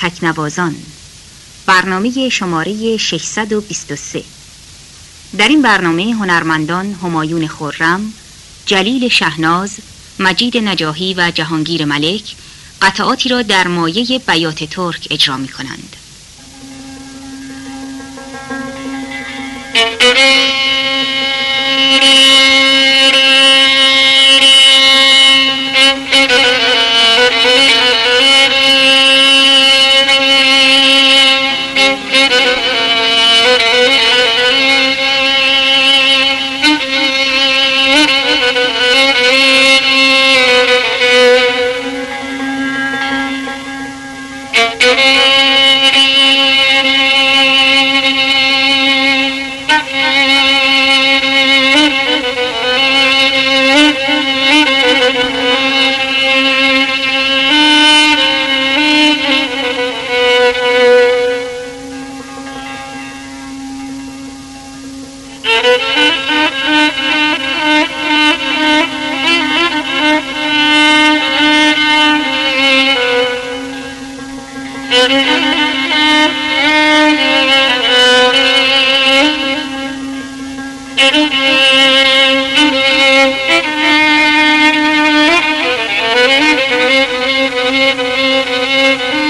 تکنوازان. برنامه شماره 623 در این برنامه هنرمندان همایون خورم، جلیل شهناز، مجید نجاهی و جهانگیر ملک قطعاتی را در مایه بیات ترک اجرا می کنند. Música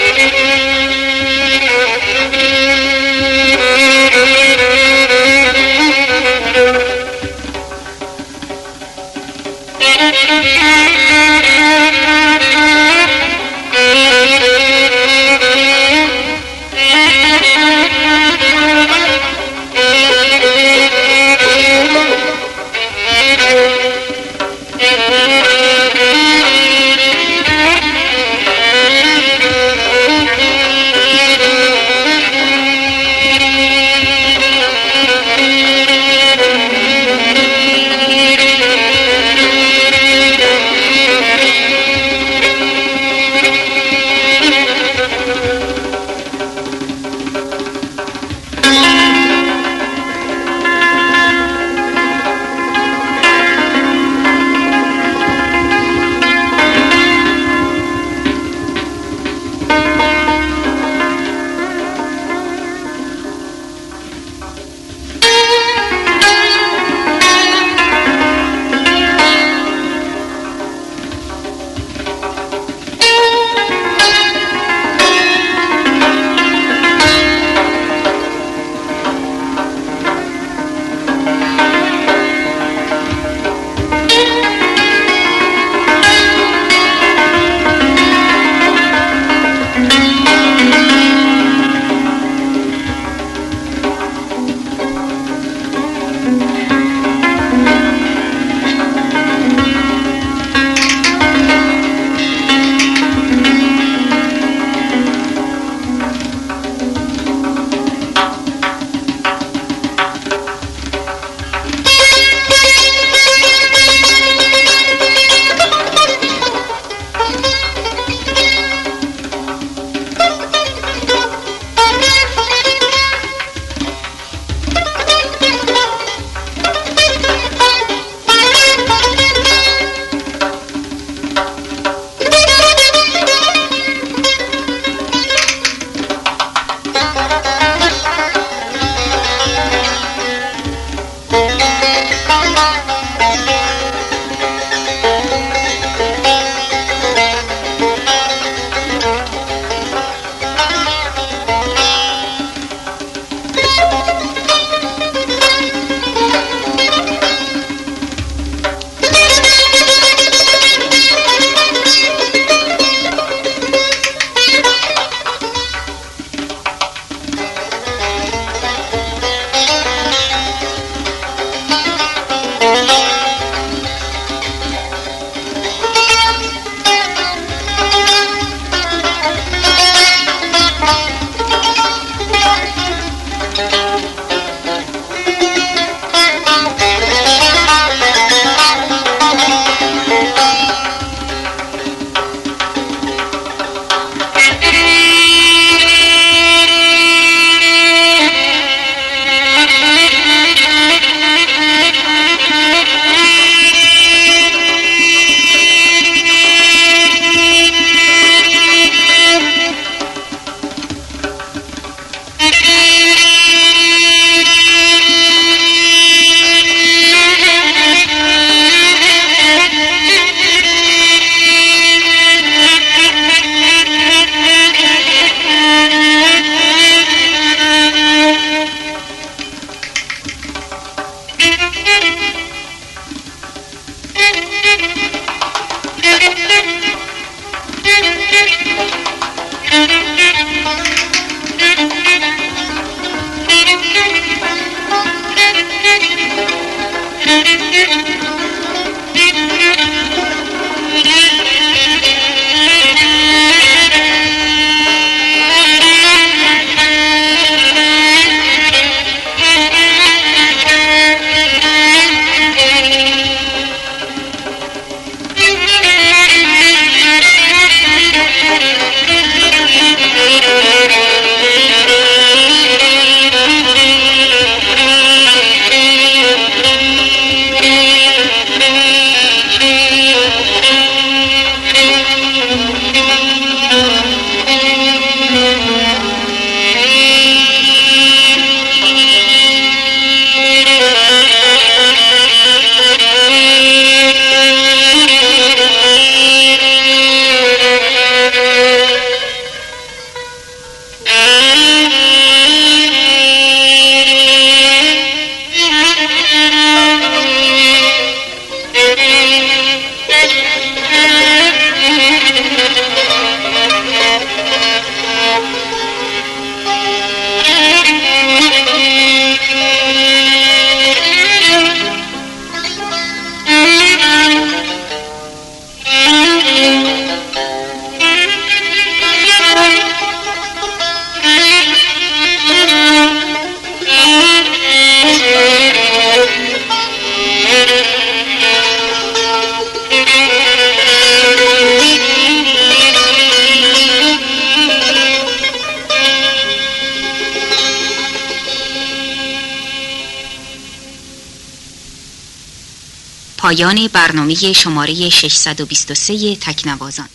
پایان برنامه شماره 623 تکنوازان.